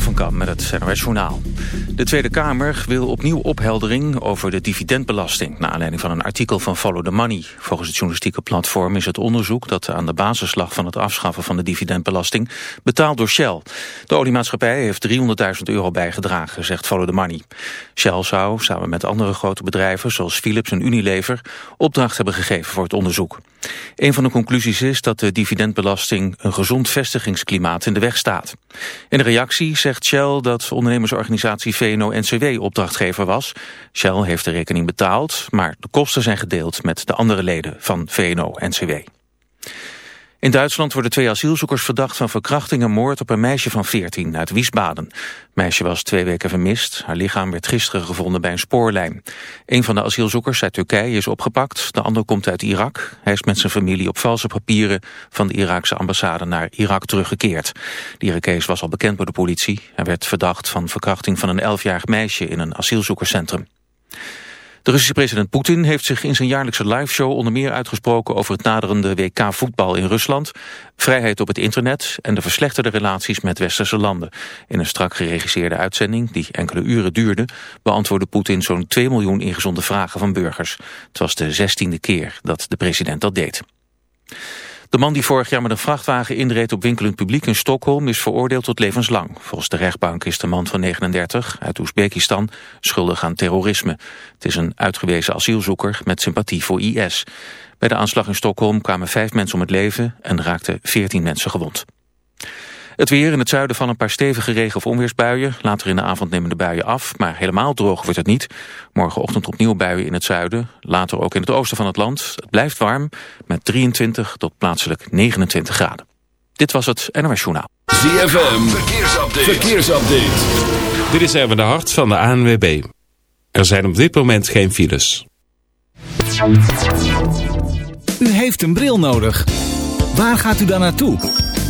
Van Kam met het NOS Journaal. De Tweede Kamer wil opnieuw opheldering over de dividendbelasting... naar aanleiding van een artikel van Follow the Money. Volgens het journalistieke platform is het onderzoek... dat aan de basis lag van het afschaffen van de dividendbelasting... betaald door Shell. De oliemaatschappij heeft 300.000 euro bijgedragen, zegt Follow the Money. Shell zou, samen met andere grote bedrijven... zoals Philips en Unilever, opdracht hebben gegeven voor het onderzoek. Een van de conclusies is dat de dividendbelasting... een gezond vestigingsklimaat in de weg staat. In de reactie zegt Shell dat ondernemersorganisatie VNO-NCW opdrachtgever was. Shell heeft de rekening betaald, maar de kosten zijn gedeeld met de andere leden van VNO-NCW. In Duitsland worden twee asielzoekers verdacht van verkrachting en moord op een meisje van 14 uit Wiesbaden. Het meisje was twee weken vermist. Haar lichaam werd gisteren gevonden bij een spoorlijn. Een van de asielzoekers uit Turkije is opgepakt. De ander komt uit Irak. Hij is met zijn familie op valse papieren van de Iraakse ambassade naar Irak teruggekeerd. De Irakees was al bekend bij de politie. Hij werd verdacht van verkrachting van een 11-jarig meisje in een asielzoekerscentrum. De Russische president Poetin heeft zich in zijn jaarlijkse liveshow onder meer uitgesproken over het naderende WK-voetbal in Rusland, vrijheid op het internet en de verslechterde relaties met westerse landen. In een strak geregisseerde uitzending, die enkele uren duurde, beantwoordde Poetin zo'n 2 miljoen ingezonden vragen van burgers. Het was de zestiende keer dat de president dat deed. De man die vorig jaar met een vrachtwagen inreed op winkelend publiek in Stockholm is veroordeeld tot levenslang. Volgens de rechtbank is de man van 39 uit Oezbekistan schuldig aan terrorisme. Het is een uitgewezen asielzoeker met sympathie voor IS. Bij de aanslag in Stockholm kwamen vijf mensen om het leven en raakten 14 mensen gewond. Het weer in het zuiden van een paar stevige regen- of onweersbuien. Later in de avond nemen de buien af, maar helemaal droog wordt het niet. Morgenochtend opnieuw buien in het zuiden. Later ook in het oosten van het land. Het blijft warm met 23 tot plaatselijk 29 graden. Dit was het NOS Journaal. ZFM, verkeersupdate. verkeersupdate. Dit is even de hart van de ANWB. Er zijn op dit moment geen files. U heeft een bril nodig. Waar gaat u dan naartoe?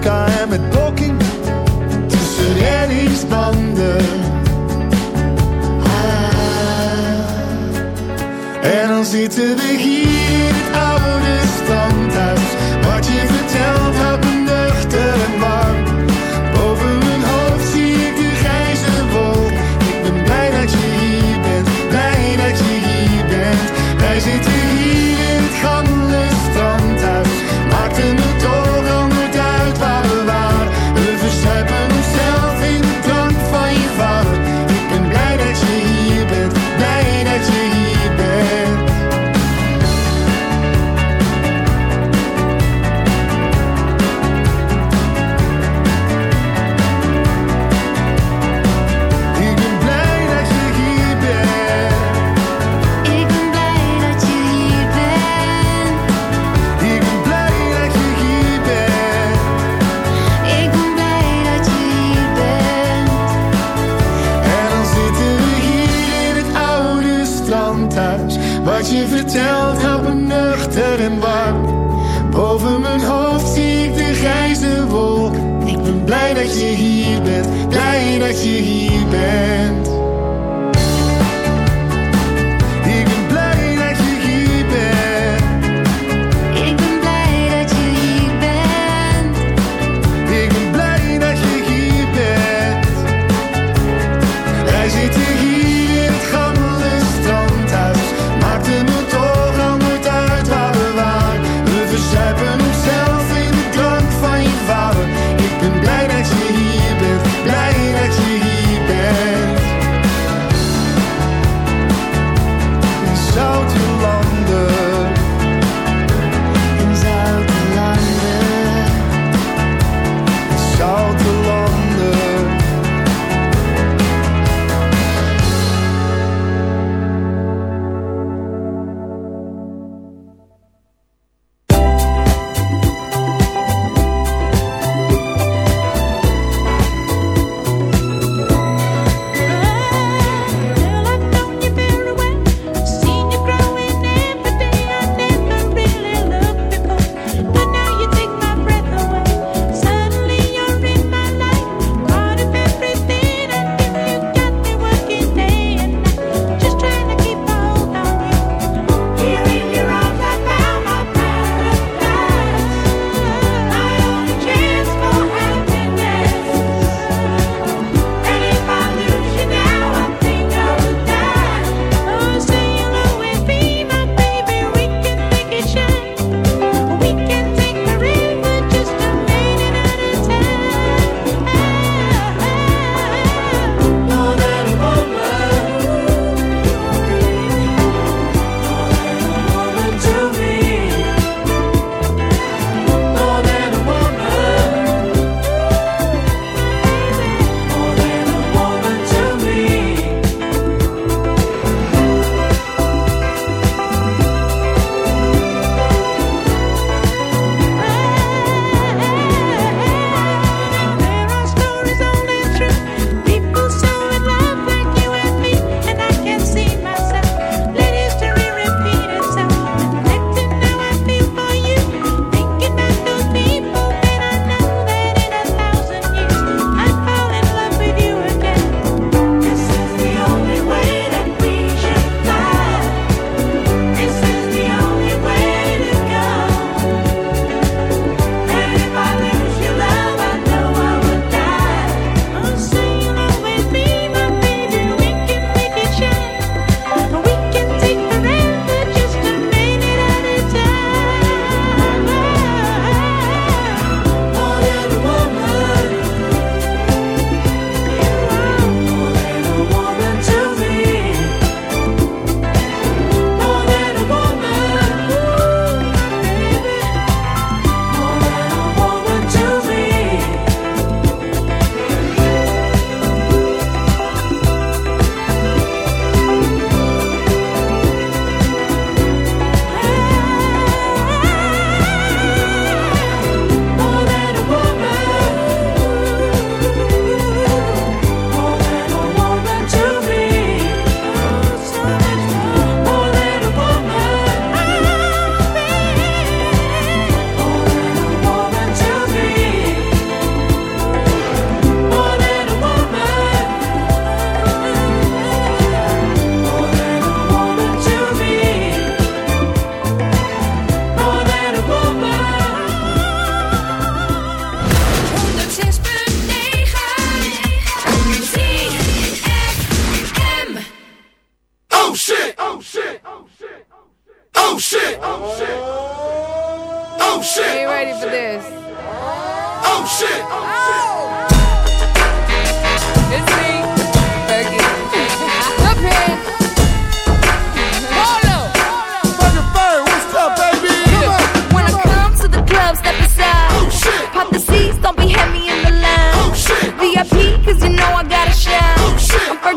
vodka en met poking tussen reddingsbanden. Ah. En dan zitten we hier, het oude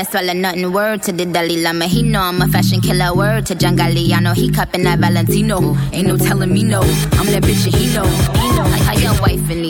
No swallow nothing. Word to the Dalai Lama, he know I'm a fashion killer. Word to John Galliano, he cupping that Valentino. Ain't no telling me no, I'm that bitch and he know. He know. How your wife in these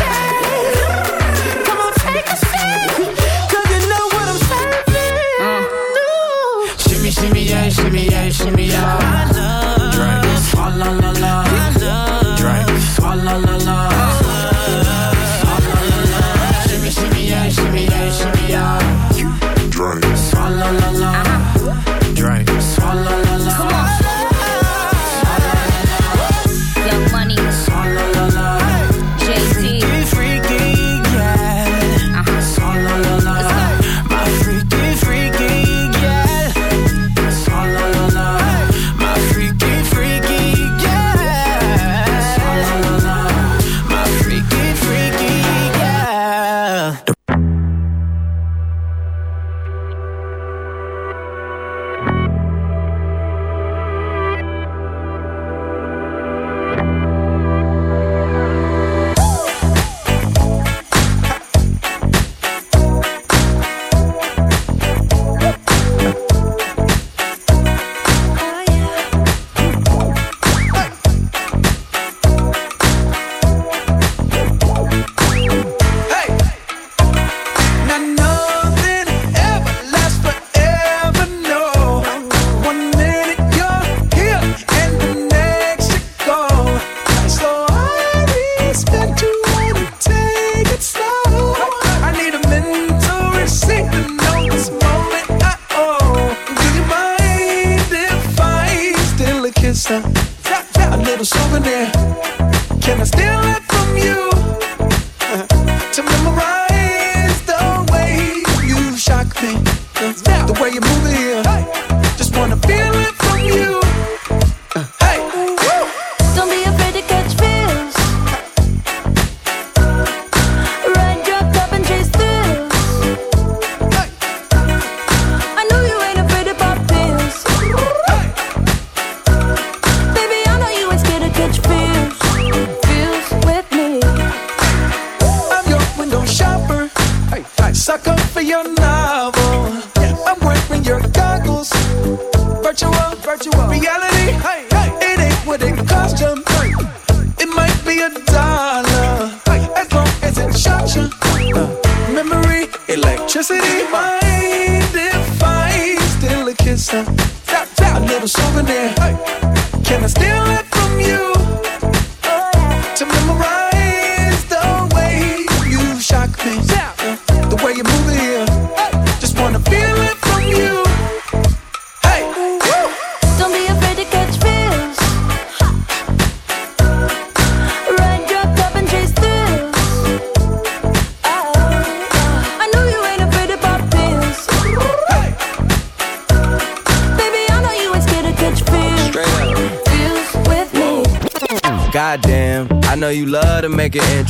Shimmy, yeah, shimmy, yeah, shimmy, yeah. Drink, swalla la la. Drink, swalla la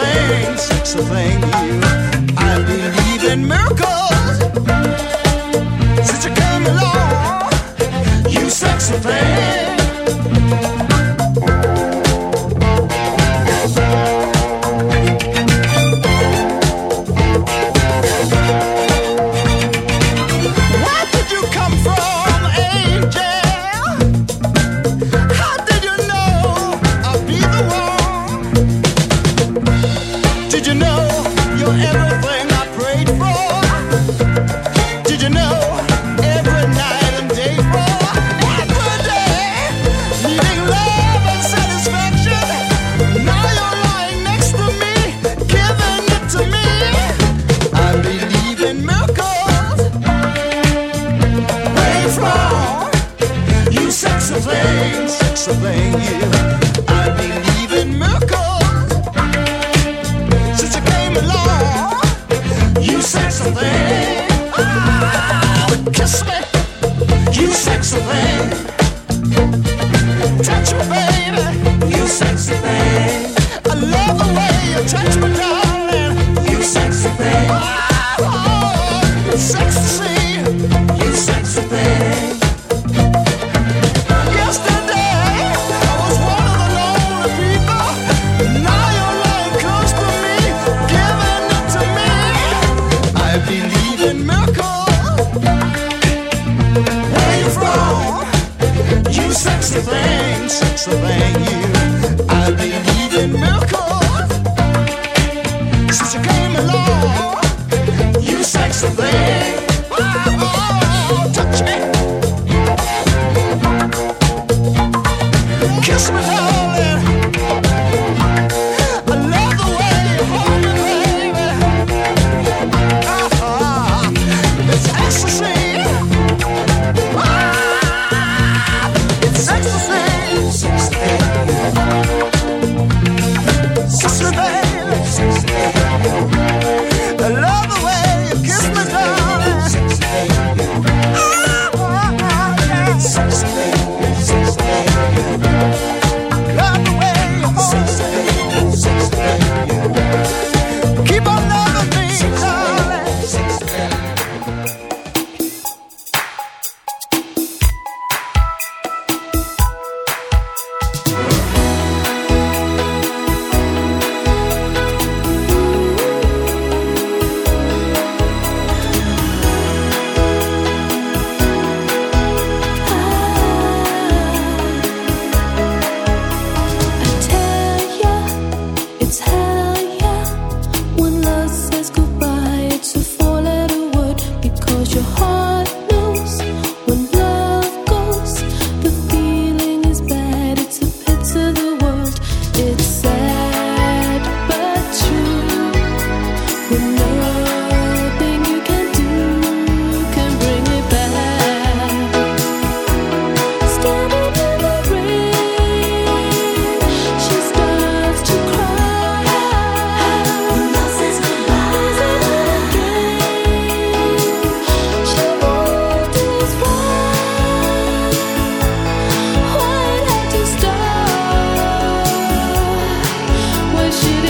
things, so thank you. I believe in miracles. should